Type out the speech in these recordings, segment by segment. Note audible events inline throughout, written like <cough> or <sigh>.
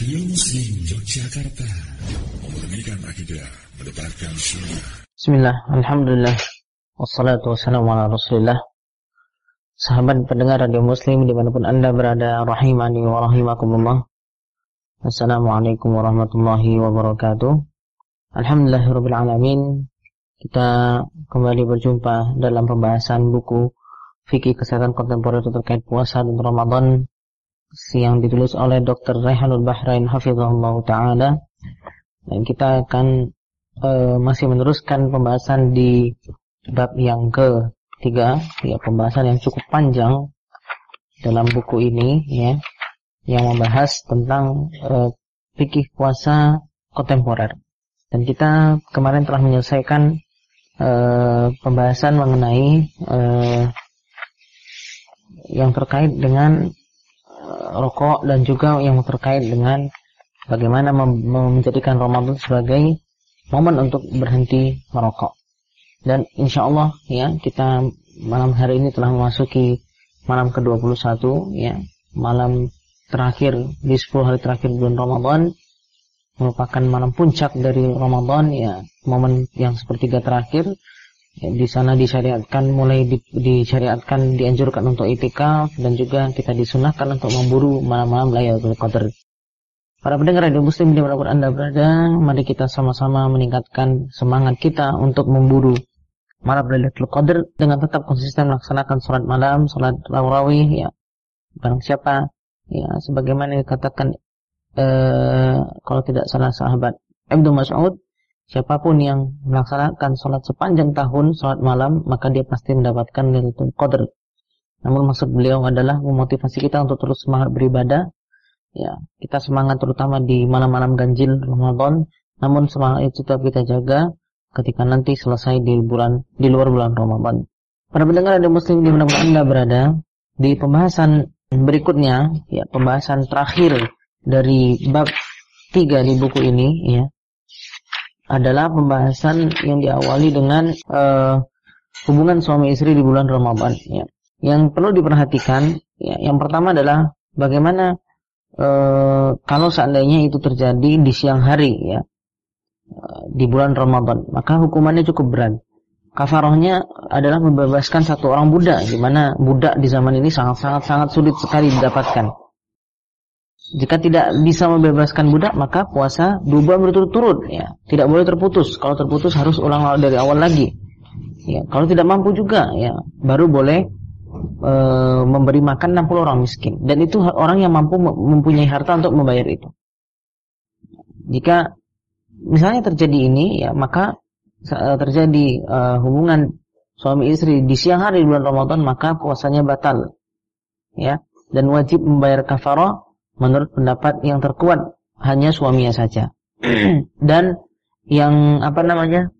Radio Muslim Yogyakarta. Memurnikan akidah Mendebarkan sunnah. Bismillah, Alhamdulillah. Wassalatu wassalamu ala rasulillah. Sahabat pendengar Radio Muslim Di mana pun anda berada Rahimani wa rahimakumullah. Assalamualaikum warahmatullahi wabarakatuh. Alhamdulillahirrabbilalamin Kita kembali berjumpa dalam pembahasan buku Fikih Kesehatan Kontemporer terkait puasa dan Ramadan yang ditulis oleh Dr. Rehanul Bahrain Hafizahullah Ta'ala dan kita akan uh, masih meneruskan pembahasan di bab yang ketiga ya pembahasan yang cukup panjang dalam buku ini ya yang membahas tentang uh, fikih puasa kontemporer dan kita kemarin telah menyelesaikan uh, pembahasan mengenai uh, yang terkait dengan rokok dan juga yang terkait dengan bagaimana menjadikan Ramadan sebagai momen untuk berhenti merokok. Dan insya Allah ya kita malam hari ini telah memasuki malam ke-21 ya, malam terakhir di 10 hari terakhir bulan Ramadan merupakan malam puncak dari Ramadan ya, momen yang sepertiga terakhir Ya, di sana disyariatkan mulai di, disyariatkan dianjurkan untuk itikaf dan juga kita disunahkan untuk memburu malam-malam Lailatul Qadar. Para pendengar radio muslim di mana pun anda berada, mari kita sama-sama meningkatkan semangat kita untuk memburu malam Lailatul Qadar dengan tetap konsisten melaksanakan sholat malam, sholat tarawih ya. Barang siapa ya sebagaimana dikatakan eh, kalau tidak salah sahabat Ibnu Mas'ud Siapa pun yang melaksanakan sholat sepanjang tahun, sholat malam, maka dia pasti mendapatkan Lailatul Qadar. Namun maksud beliau adalah memotivasi kita untuk terus semangat beribadah. Ya, kita semangat terutama di malam-malam ganjil Ramadan. Namun semangat itu tetap kita jaga ketika nanti selesai di bulan di luar bulan Ramadan. Para pendengar ada muslim di mana Anda berada, di pembahasan berikutnya, ya pembahasan terakhir dari bab 3 di buku ini, ya adalah pembahasan yang diawali dengan uh, hubungan suami istri di bulan Ramadan. Ya. Yang perlu diperhatikan, ya, yang pertama adalah bagaimana uh, kalau seandainya itu terjadi di siang hari, ya, uh, di bulan Ramadan, maka hukumannya cukup berat. Kafarohnya adalah membebaskan satu orang budak, di mana budak di zaman ini sangat-sangat sangat sulit sekali didapatkan. Jika tidak bisa membebaskan budak, maka puasa dua bulan berturut-turut. Ya, tidak boleh terputus. Kalau terputus harus ulang dari awal lagi. Ya, kalau tidak mampu juga, ya baru boleh e, memberi makan 60 orang miskin. Dan itu orang yang mampu mempunyai harta untuk membayar itu. Jika misalnya terjadi ini, ya maka e, terjadi e, hubungan suami istri di siang hari bulan Ramadan, maka puasanya batal. Ya, dan wajib membayar kafarah menurut pendapat yang terkuat hanya suaminya saja. <clears throat> Dan yang apa namanya?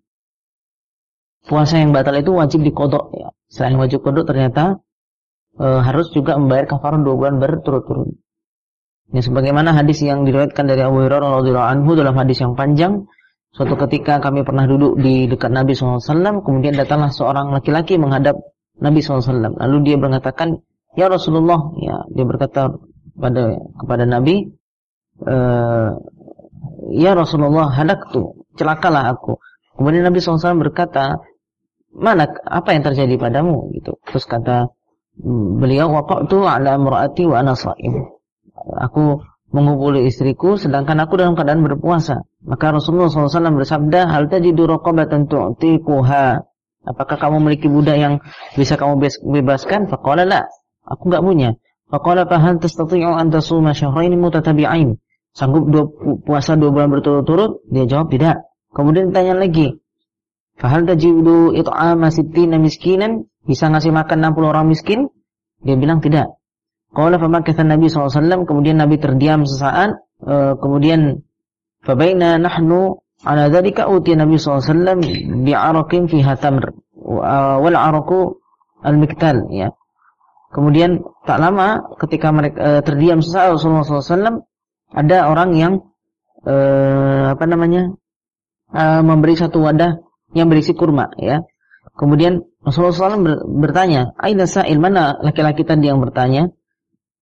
Puasa yang batal itu wajib dikodok ya. Selain wajib kodok ternyata e, harus juga membayar kafaran dua bulan berturut-turut. Ya, sebagaimana hadis yang diriwayatkan dari Abu Hurairah anhu dalam hadis yang panjang, suatu ketika kami pernah duduk di dekat Nabi SAW, kemudian datanglah seorang laki-laki menghadap Nabi SAW. Lalu dia mengatakan, Ya Rasulullah, ya dia berkata, pada kepada Nabi, e, "Ya Rasulullah, halaktu, celakalah aku." Kemudian Nabi SAW berkata, "Mana apa yang terjadi padamu?" gitu. Terus kata beliau, "Waqa'tu 'ala imra'ati wa ana sha'im." Aku mengumpuli istriku sedangkan aku dalam keadaan berpuasa. Maka Rasulullah SAW bersabda, "Hal tajidu raqabatan tu'tiquha?" Apakah kamu memiliki budak yang bisa kamu bebaskan? Faqala la. Aku enggak punya. Faqala fahal tastati'u an tasuma syahrain mutatabi'ain? Sanggup dua, puasa dua bulan berturut-turut? Dia jawab tidak. Kemudian ditanya lagi, Fahal tajidu it'ama sittina miskinan? Bisa ngasih makan 60 orang miskin? Dia bilang tidak. Qala famakatha Nabi SAW, kemudian Nabi terdiam sesaat, uh, kemudian fabaina nahnu ala dhalika utiya Nabi SAW bi'araqin fiha tamr wal araqu al-miktal ya. Kemudian tak lama ketika mereka e, terdiam sesaat Rasulullah SAW ada orang yang e, apa namanya e, memberi satu wadah yang berisi kurma ya. Kemudian Rasulullah SAW ber, bertanya, Aina sa'il mana laki-laki tadi yang bertanya?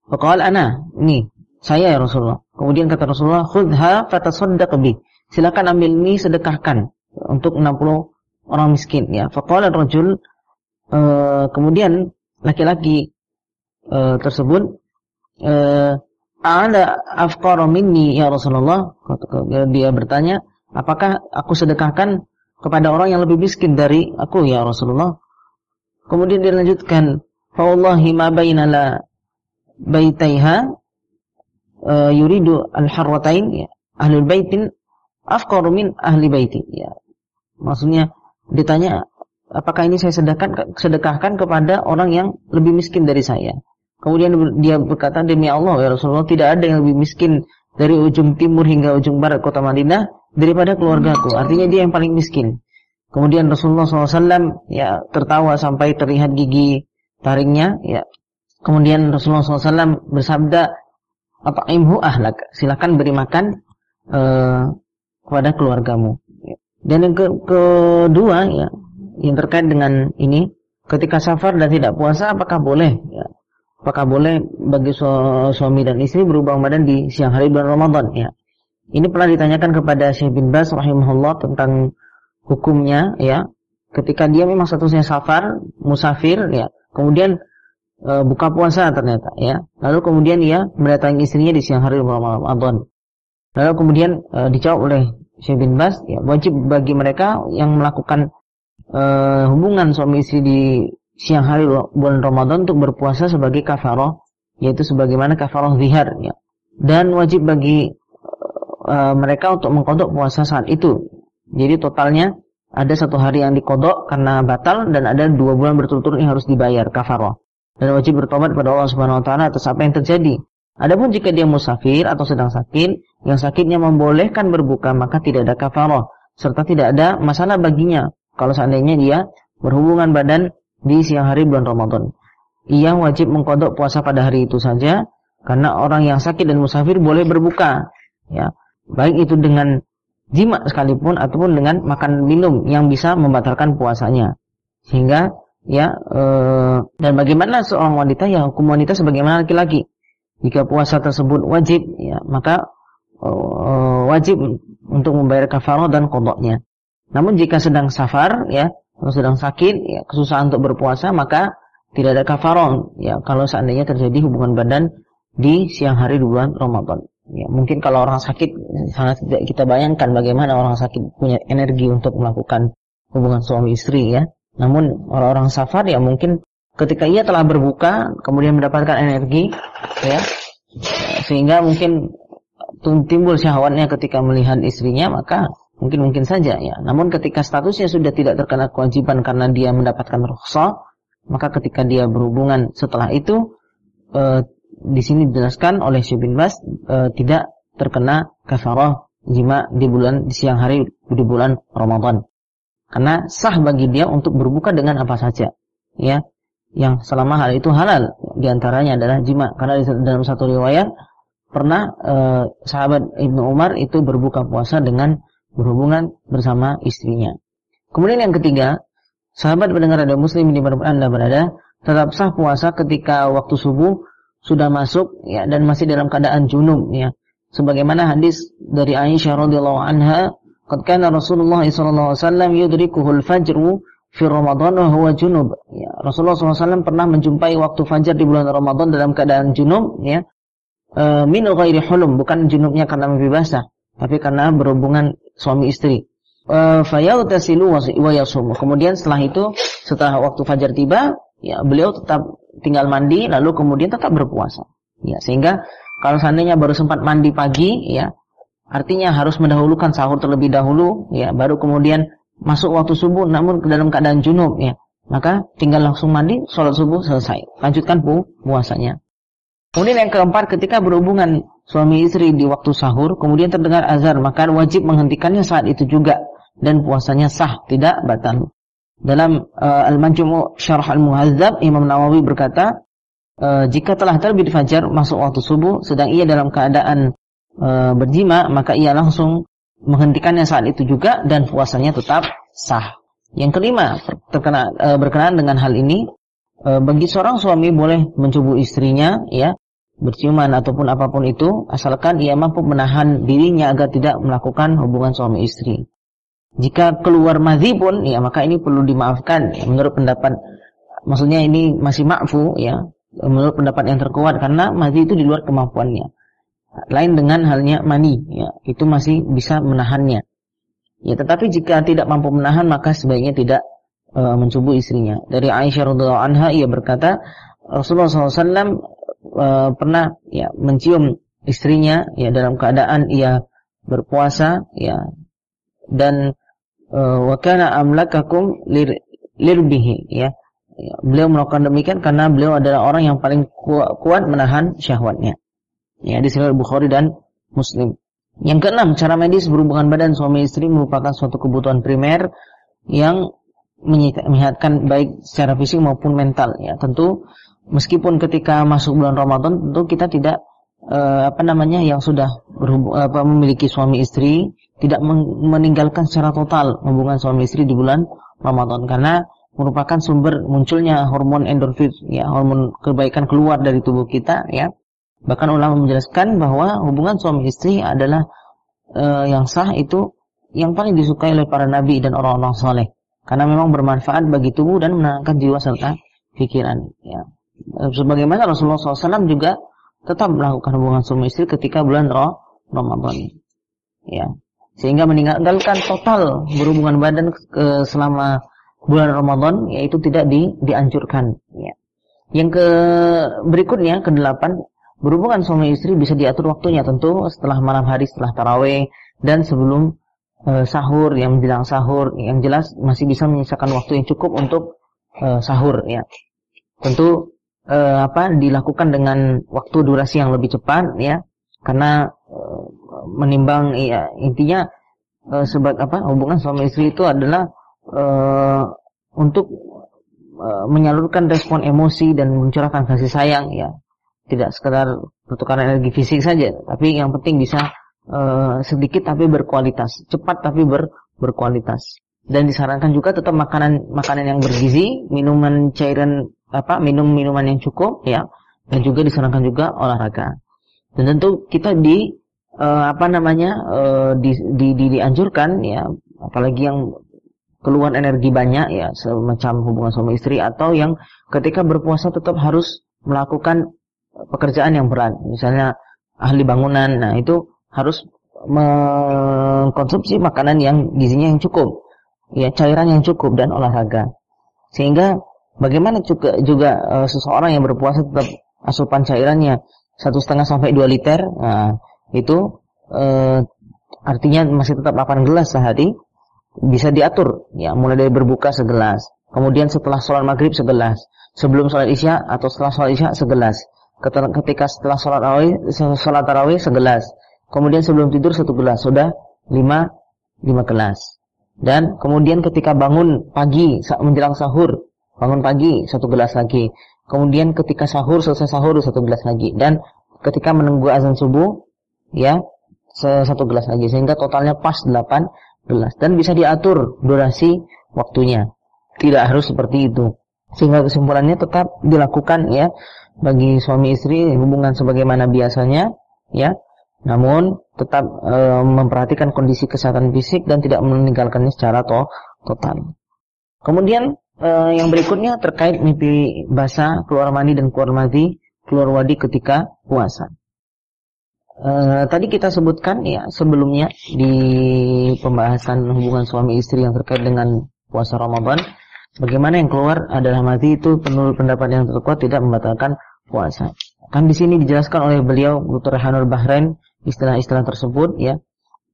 Fakal ana, ini saya ya Rasulullah. Kemudian kata Rasulullah, "Khudha fatasaddaq bi." Silakan ambil ini sedekahkan untuk 60 orang miskin ya. Faqala rajul uh, kemudian laki-laki uh, tersebut uh, ada afqara minni ya Rasulullah. Dia bertanya, "Apakah aku sedekahkan kepada orang yang lebih miskin dari aku ya Rasulullah?" Kemudian dia lanjutkan, "Fa wallahi ma bainala baitaiha uh, yuridu al-harwatain ya, ahlul baitin afqaru min ahli baiti ya. Maksudnya ditanya apakah ini saya sedekahkan sedekahkan kepada orang yang lebih miskin dari saya. Kemudian dia berkata demi Allah ya Rasulullah tidak ada yang lebih miskin dari ujung timur hingga ujung barat kota Madinah daripada keluargaku. Artinya dia yang paling miskin. Kemudian Rasulullah SAW ya tertawa sampai terlihat gigi taringnya. Ya. Kemudian Rasulullah SAW bersabda apa imhu ahlak silakan beri makan uh, kepada keluargamu dan yang ke kedua ya yang terkait dengan ini ketika safar dan tidak puasa apakah boleh ya apakah boleh bagi su suami dan istri berubah badan di siang hari bulan Ramadan ya ini pernah ditanyakan kepada Syekh bin Bas rahimahullah tentang hukumnya ya ketika dia memang statusnya safar musafir ya kemudian e, buka puasa ternyata ya. Lalu kemudian ia mendatangi istrinya di siang hari Ramadan. Lalu kemudian e, dijawab oleh Syekh bin Bas ya wajib bagi mereka yang melakukan e, hubungan suami istri di siang hari bulan Ramadan untuk berpuasa sebagai kafarah yaitu sebagaimana kafarah zihar ya. Dan wajib bagi e, mereka untuk mengkodok puasa saat itu. Jadi totalnya ada satu hari yang dikodok karena batal dan ada dua bulan berturut-turut yang harus dibayar kafarah dan wajib bertobat kepada Allah Subhanahu wa taala atas apa yang terjadi. Adapun jika dia musafir atau sedang sakit, yang sakitnya membolehkan berbuka, maka tidak ada kafarah serta tidak ada masalah baginya kalau seandainya dia berhubungan badan di siang hari bulan Ramadan. Ia wajib mengkodok puasa pada hari itu saja karena orang yang sakit dan musafir boleh berbuka, ya. Baik itu dengan jima sekalipun ataupun dengan makan minum yang bisa membatalkan puasanya. Sehingga ya e, dan bagaimana seorang wanita yang hukum wanita sebagaimana laki-laki jika puasa tersebut wajib ya maka e, wajib untuk membayar kafarah dan kodoknya namun jika sedang safar ya atau sedang sakit ya kesusahan untuk berpuasa maka tidak ada kafarah ya kalau seandainya terjadi hubungan badan di siang hari di bulan Ramadan. Ya mungkin kalau orang sakit sangat tidak kita bayangkan bagaimana orang sakit punya energi untuk melakukan hubungan suami istri ya. Namun orang-orang safar ya mungkin ketika ia telah berbuka kemudian mendapatkan energi ya sehingga mungkin timbul syahwatnya ketika melihat istrinya maka mungkin mungkin saja ya. Namun ketika statusnya sudah tidak terkena kewajiban karena dia mendapatkan rukhsah maka ketika dia berhubungan setelah itu e, di sini dijelaskan oleh Syekh bin Bas e, tidak terkena kafarah jima di bulan di siang hari di bulan Ramadan. Karena sah bagi dia untuk berbuka dengan apa saja. Ya. Yang selama hal itu halal. Di antaranya adalah jima. Karena dalam satu riwayat pernah eh, sahabat Ibnu Umar itu berbuka puasa dengan berhubungan bersama istrinya. Kemudian yang ketiga, sahabat pendengar ada muslim di mana Anda berada, tetap sah puasa ketika waktu subuh sudah masuk ya dan masih dalam keadaan junub ya. Sebagaimana hadis dari Aisyah radhiyallahu anha Qad kana Rasulullah sallallahu alaihi wasallam yudrikuhul fajru fi Ramadan wa huwa junub. Ya, Rasulullah SAW pernah menjumpai waktu fajar di bulan Ramadan dalam keadaan junub ya. E, min hulum, bukan junubnya karena mimpi basah, tapi karena berhubungan suami istri. E, fayaghtasilu wa. Kemudian setelah itu setelah waktu fajar tiba, ya beliau tetap tinggal mandi lalu kemudian tetap berpuasa. Ya, sehingga kalau seandainya baru sempat mandi pagi ya, Artinya harus mendahulukan sahur terlebih dahulu, ya, baru kemudian masuk waktu subuh, namun dalam keadaan junub, ya. Maka tinggal langsung mandi, sholat subuh selesai. Lanjutkan pu puasanya. Kemudian yang keempat, ketika berhubungan suami istri di waktu sahur, kemudian terdengar azan, maka wajib menghentikannya saat itu juga dan puasanya sah, tidak batal. Dalam uh, Al-Manjumu Syarah Al-Muhazzab, Imam Nawawi berkata, uh, jika telah terbit fajar masuk waktu subuh, sedang ia dalam keadaan e, berjima maka ia langsung menghentikannya saat itu juga dan puasanya tetap sah. Yang kelima terkena e, berkenaan dengan hal ini e, bagi seorang suami boleh mencubu istrinya ya berciuman ataupun apa pun itu asalkan ia mampu menahan dirinya agar tidak melakukan hubungan suami istri. Jika keluar madhi pun ya maka ini perlu dimaafkan ya, menurut pendapat maksudnya ini masih maafu ya menurut pendapat yang terkuat karena madhi itu di luar kemampuannya. Lain dengan halnya mani ya itu masih bisa menahannya. Ya tetapi jika tidak mampu menahan maka sebaiknya tidak e, mencubu istrinya. Dari Aisyah radhiallahu anha ia berkata Rasulullah SAW uh, pernah ya mencium istrinya ya dalam keadaan ia berpuasa ya. Dan uh, wa kana amlakakum lir, lirbihi ya. ya beliau melakukan demikian karena beliau adalah orang yang paling kuat, kuat menahan syahwatnya. Ya di sini Bukhari dan Muslim. Yang keenam cara medis berhubungan badan suami istri merupakan suatu kebutuhan primer yang menyehatkan baik secara fisik maupun mental ya. Tentu meskipun ketika masuk bulan Ramadan tentu kita tidak uh, apa namanya yang sudah berhubung, apa, memiliki suami istri tidak meninggalkan secara total hubungan suami istri di bulan Ramadan. Karena merupakan sumber munculnya hormon endorfin ya hormon kebaikan keluar dari tubuh kita ya. Bahkan ulama menjelaskan bahwa hubungan suami istri adalah uh, yang sah itu yang paling disukai oleh para nabi dan orang-orang soleh karena memang bermanfaat bagi tubuh dan menenangkan jiwa serta pikiran ya sebagaimana Rasulullah SAW juga tetap melakukan hubungan suami istri ketika bulan Ramadan. Ya. Sehingga meninggalkan total berhubungan badan ke selama bulan Ramadan yaitu tidak di, dianjurkan ya. Yang ke berikutnya ke delapan berhubungan suami istri bisa diatur waktunya tentu setelah malam hari setelah taraweh dan sebelum e, sahur yang menjelang sahur yang jelas masih bisa menyisakan waktu yang cukup untuk e, sahur ya. Tentu eh, apa dilakukan dengan waktu durasi yang lebih cepat ya. Karena eh, menimbang ya intinya eh, sebab apa hubungan suami istri itu adalah eh, untuk menyalurkan respon emosi dan mencurahkan kasih sayang ya. Tidak sekedar pertukaran energi fisik saja tapi yang penting bisa sedikit tapi berkualitas cepat tapi ber, berkualitas. Dan disarankan juga tetap makanan makanan yang bergizi minuman cairan apa minum minuman yang cukup ya. Dan juga disarankan juga olahraga. Dan tentu kita di uh, apa namanya uh, di, di, di dianjurkan ya. Apalagi yang keluar energi banyak ya. Semacam hubungan suami istri atau yang ketika berpuasa tetap harus melakukan pekerjaan yang berat. Misalnya ahli bangunan nah itu harus mengkonsumsi makanan yang gizinya yang cukup ya cairan yang cukup dan olahraga. Sehingga Bagaimana juga juga uh, seseorang yang berpuasa tetap asupan cairannya? Satu setengah sampai dua liter, nah, itu uh, artinya masih tetap 8 gelas sehari bisa diatur ya mulai dari berbuka segelas kemudian setelah sholat maghrib segelas sebelum sholat isya atau setelah sholat isya segelas ketika setelah sholat tarawih sholat tarawih segelas kemudian sebelum tidur satu gelas sudah lima lima gelas. Dan kemudian ketika bangun pagi menjelang sahur bangun pagi satu gelas lagi. Kemudian ketika sahur selesai sahur satu gelas lagi. Dan ketika menunggu azan subuh ya satu gelas lagi. Sehingga totalnya pas delapan gelas. Dan bisa diatur durasi waktunya. Tidak harus seperti itu. Sehingga kesimpulannya tetap dilakukan ya bagi suami istri hubungan sebagaimana biasanya ya. Namun tetap e, memperhatikan kondisi kesehatan fisik dan tidak meninggalkannya secara to total. Kemudian uh, yang berikutnya terkait mimpi basah, keluar mandi dan keluar mati, keluar wadi ketika puasa. Uh, tadi kita sebutkan ya sebelumnya di pembahasan hubungan suami istri yang terkait dengan puasa Ramadan, bagaimana yang keluar adalah mati itu penuh pendapat yang terkuat tidak membatalkan puasa. Kan di sini dijelaskan oleh beliau Dr. Hanur Bahrain istilah-istilah tersebut ya.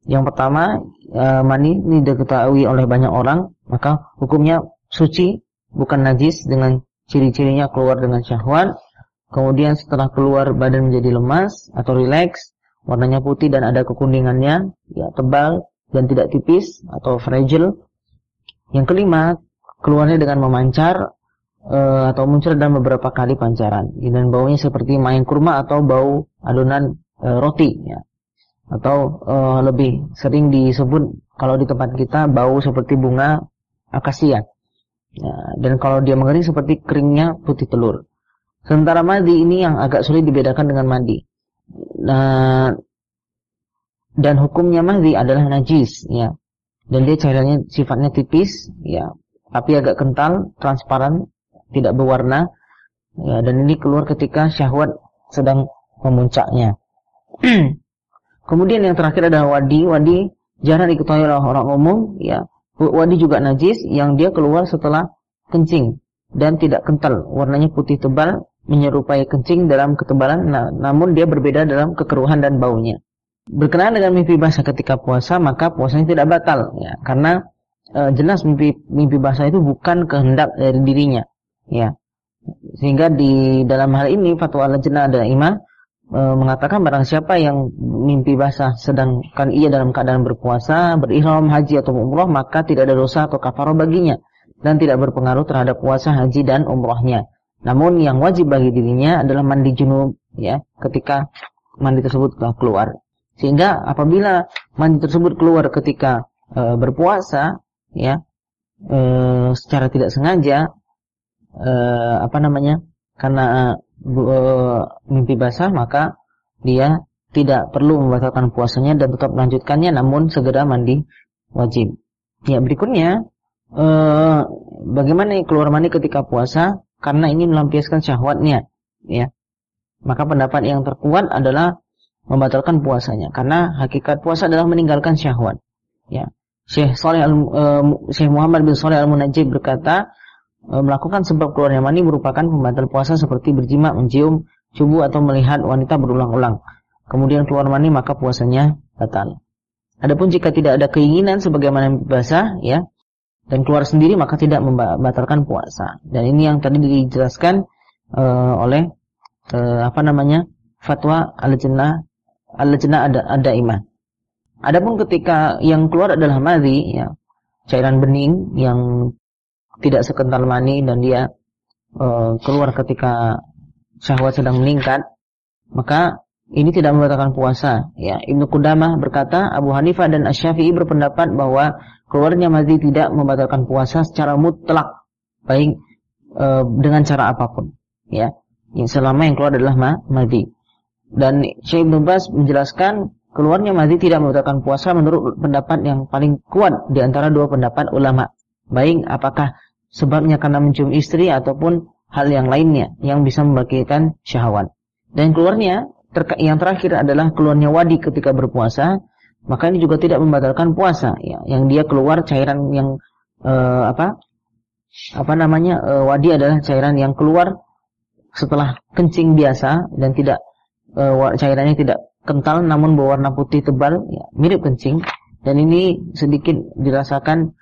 Yang pertama, uh, mani ini diketahui oleh banyak orang, maka hukumnya suci, bukan najis dengan ciri-cirinya keluar dengan syahwat. Kemudian setelah keluar badan menjadi lemas atau rileks, warnanya putih dan ada kekuningannya, ya tebal dan tidak tipis atau fragile. Yang kelima, keluarnya dengan memancar e, atau muncul dalam beberapa kali pancaran. Dan baunya seperti main kurma atau bau adonan e, roti ya. Atau e, lebih sering disebut kalau di tempat kita bau seperti bunga akasia. Ya, dan kalau dia mengering seperti keringnya putih telur. Sementara madi ini yang agak sulit dibedakan dengan mandi. Nah, dan hukumnya madi adalah najis, ya. Dan dia cairannya sifatnya tipis, ya, tapi agak kental, transparan, tidak berwarna. Ya, dan ini keluar ketika syahwat sedang memuncaknya. <clears throat> Kemudian yang terakhir adalah wadi. Wadi jarang diketahui oleh orang umum, ya. Wadi juga najis yang dia keluar setelah kencing dan tidak kental, warnanya putih tebal menyerupai kencing dalam ketebalan nah, namun dia berbeda dalam kekeruhan dan baunya. Berkenaan dengan mimpi basah ketika puasa maka puasanya tidak batal ya karena e, jelas mimpi mimpi basah itu bukan kehendak dari dirinya ya. Sehingga di dalam hal ini fatwa al-jannah ada imam e, mengatakan barang siapa yang mimpi basah sedangkan ia dalam keadaan berpuasa, berihram haji atau umrah maka tidak ada dosa atau kafarah baginya dan tidak berpengaruh terhadap puasa haji dan umrahnya. Namun yang wajib bagi dirinya adalah mandi junub ya ketika mandi tersebut telah keluar. Sehingga apabila mandi tersebut keluar ketika e, berpuasa ya e, secara tidak sengaja e, apa namanya? karena mimpi basah maka dia tidak perlu membatalkan puasanya dan tetap melanjutkannya namun segera mandi wajib. Ya, berikutnya e, bagaimana keluar mandi ketika puasa? karena ingin melampiaskan syahwatnya, ya. Maka pendapat yang terkuat adalah membatalkan puasanya karena hakikat puasa adalah meninggalkan syahwat, ya. Syekh Al uh, Syekh Muhammad bin Saleh Al Munajjib berkata melakukan sebab keluarnya mani merupakan pembatal puasa seperti berjima, mencium, cubu atau melihat wanita berulang-ulang. Kemudian keluar mani maka puasanya batal. Adapun jika tidak ada keinginan sebagaimana basah ya, dan keluar sendiri maka tidak membatalkan puasa. Dan ini yang tadi dijelaskan uh, oleh uh, apa namanya? fatwa al-jannah al-jannah ada ada iman. Adapun ketika yang keluar adalah madhi ya, cairan bening yang tidak sekental mani dan dia uh, keluar ketika syahwat sedang meningkat, maka ini tidak membatalkan puasa. Ya, Ibnu Qudamah berkata, Abu Hanifah dan Asy-Syafi'i berpendapat bahwa keluarnya madhi tidak membatalkan puasa secara mutlak baik e, dengan cara apa pun. Ya yang selama yang keluar adalah ma dan Syekh Ibnu Bas menjelaskan keluarnya madhi tidak membatalkan puasa menurut pendapat yang paling kuat di antara dua pendapat ulama. Baik apakah sebabnya karena mencium istri ataupun hal yang lainnya yang bisa membangkitkan syahwat. Dan keluarnya yang terakhir adalah keluarnya wadi ketika berpuasa maka ini juga tidak membatalkan puasa ya. Yang dia keluar cairan yang uh, apa? Apa namanya? Uh, wadi adalah cairan yang keluar setelah kencing biasa dan tidak uh, cairannya tidak kental namun berwarna putih tebal ya, mirip kencing. Dan ini sedikit dirasakan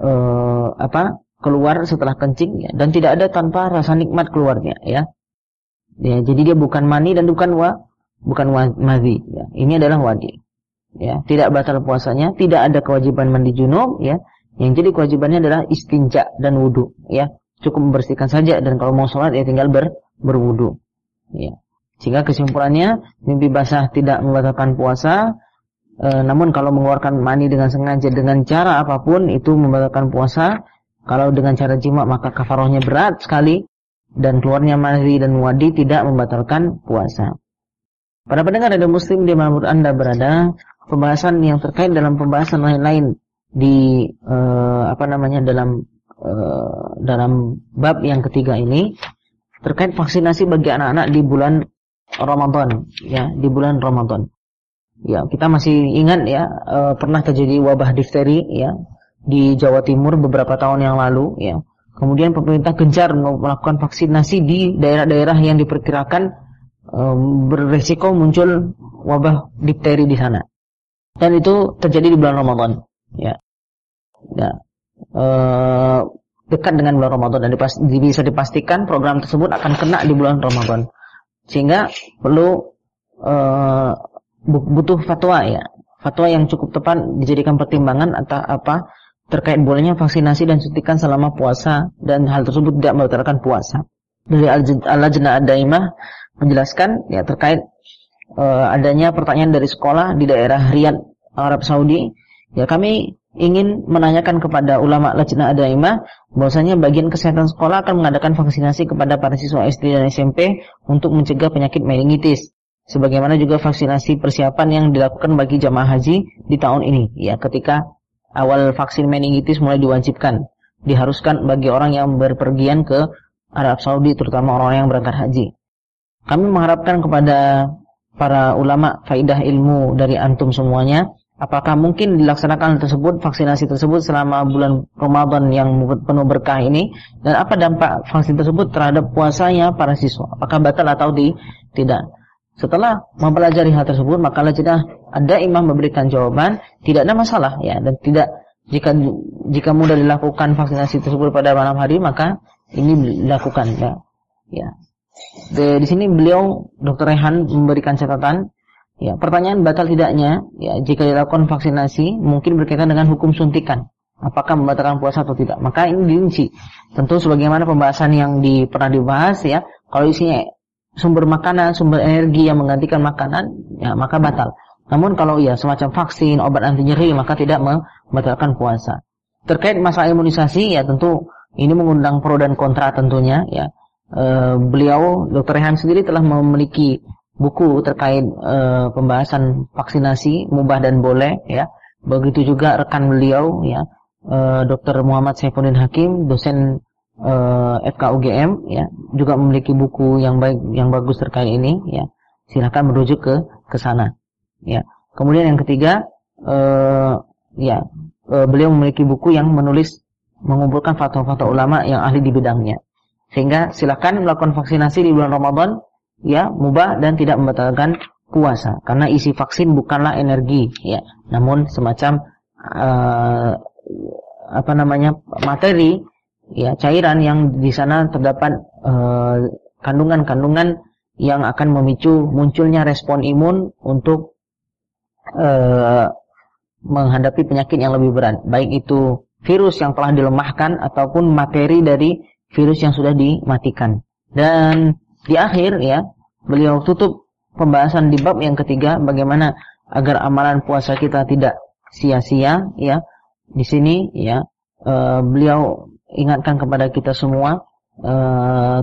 uh, apa keluar setelah kencing ya, dan tidak ada tanpa rasa nikmat keluarnya ya. Ya jadi dia bukan mani dan bukan wa bukan madhi ya. Ini adalah wadi ya. Tidak batal puasanya tidak ada kewajiban mandi junub ya. Yang jadi kewajibannya adalah istinja dan wudhu ya. Cukup membersihkan saja dan kalau mau sholat ya tinggal ber berwudhu ya. Sehingga kesimpulannya mimpi basah tidak membatalkan puasa e, namun kalau mengeluarkan mani dengan sengaja dengan cara apa pun itu membatalkan puasa kalau dengan cara jima maka kafarohnya berat sekali dan keluarnya mani dan wadi tidak membatalkan puasa. Pada pendengar ada muslim di mana anda berada, pembahasan yang terkait dalam pembahasan lain-lain di uh, apa namanya dalam uh, dalam bab yang ketiga ini terkait vaksinasi bagi anak-anak di bulan Ramadan ya di bulan Ramadan ya kita masih ingat ya uh, pernah terjadi wabah difteri ya di Jawa Timur beberapa tahun yang lalu ya. Kemudian pemerintah gencar melakukan vaksinasi di daerah-daerah yang diperkirakan um, beresiko muncul wabah difteri di sana. Dan itu terjadi di bulan Ramadan ya. Ya e, dekat dengan bulan Ramadan dan dipas, bisa dipastikan program tersebut akan kena di bulan Ramadan. Sehingga perlu e, butuh fatwa ya. Fatwa yang cukup tepat dijadikan pertimbangan atau apa terkait bolehnya vaksinasi dan suntikan selama puasa dan hal tersebut tidak membatalkan puasa. Dari Al-Lajnah Ad-Daimah menjelaskan ya terkait uh, adanya pertanyaan dari sekolah di daerah Riyadh Arab Saudi ya kami ingin menanyakan kepada ulama Lajnah Adaimah bahwasanya bagian kesehatan sekolah akan mengadakan vaksinasi kepada para siswa SD dan SMP untuk mencegah penyakit meningitis. Sebagaimana juga vaksinasi persiapan yang dilakukan bagi jamaah haji di tahun ini, ya ketika awal vaksin meningitis mulai diwajibkan, diharuskan bagi orang yang berpergian ke Arab Saudi terutama orang yang berangkat haji. Kami mengharapkan kepada para ulama faidah ilmu dari antum semuanya Apakah mungkin dilaksanakan tersebut vaksinasi tersebut selama bulan Ramadan yang penuh berkah ini dan apa dampak vaksin tersebut terhadap puasanya para siswa? Apakah batal atau di, tidak? Setelah mempelajari hal tersebut maka lajnah ada imam memberikan jawaban tidak ada masalah ya dan tidak jika jika mudah dilakukan vaksinasi tersebut pada malam hari maka ini dilakukan ya. Ya. Di, di sini beliau Dr. Rehan memberikan catatan Ya, pertanyaan batal tidaknya, ya jika dilakukan vaksinasi mungkin berkaitan dengan hukum suntikan. Apakah membatalkan puasa atau tidak? Maka ini dirinci. Tentu sebagaimana pembahasan yang di, pernah dibahas ya, kalau isinya sumber makanan, sumber energi yang menggantikan makanan, ya maka batal. Namun kalau ya semacam vaksin, obat anti nyeri, maka tidak membatalkan puasa. Terkait masalah imunisasi, ya tentu ini mengundang pro dan kontra tentunya. Ya, e, beliau, Dr. Rehan sendiri telah memiliki buku terkait e, pembahasan vaksinasi mubah dan boleh ya. Begitu juga rekan beliau ya e, Dr. Muhammad Saifuddin Hakim dosen e, eh, FKUGM ya juga memiliki buku yang baik yang bagus terkait ini ya. Silakan merujuk ke ke sana ya. Kemudian yang ketiga e, ya e, beliau memiliki buku yang menulis mengumpulkan fatwa-fatwa ulama yang ahli di bidangnya. Sehingga silakan melakukan vaksinasi di bulan Ramadan ya mubah dan tidak membatalkan puasa karena isi vaksin bukanlah energi ya namun semacam uh, apa namanya materi ya cairan yang di sana terdapat eh, kandungan-kandungan uh, yang akan memicu munculnya respon imun untuk uh, menghadapi penyakit yang lebih berat baik itu virus yang telah dilemahkan ataupun materi dari virus yang sudah dimatikan dan di akhir ya, beliau tutup pembahasan di bab yang ketiga bagaimana agar amalan puasa kita tidak sia-sia ya. Di sini ya, e, beliau ingatkan kepada kita semua e,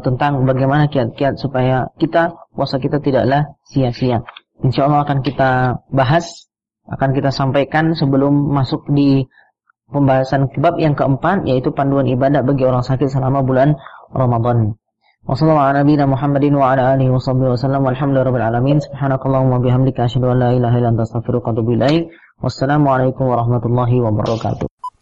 tentang bagaimana kiat-kiat supaya kita puasa kita tidaklah sia-sia. Insya Allah akan kita bahas, akan kita sampaikan sebelum masuk di pembahasan bab yang keempat yaitu panduan ibadah bagi orang sakit selama bulan Ramadan. Wassalamualaikum warahmatullahi wabarakatuh.